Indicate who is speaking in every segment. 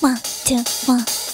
Speaker 1: one two one。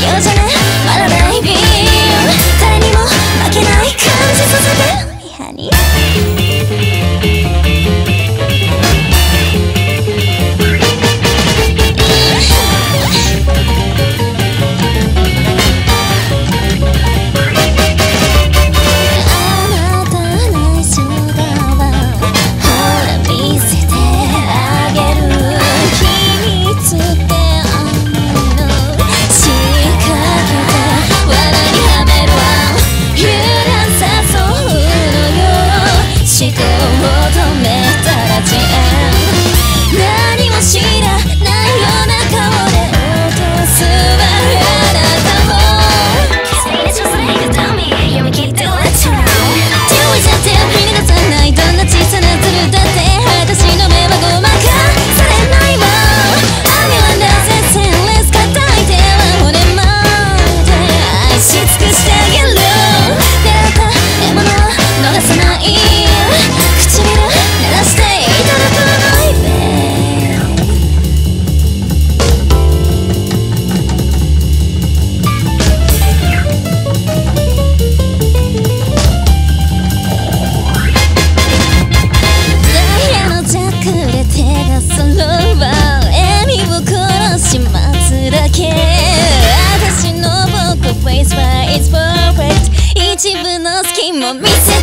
Speaker 1: using it me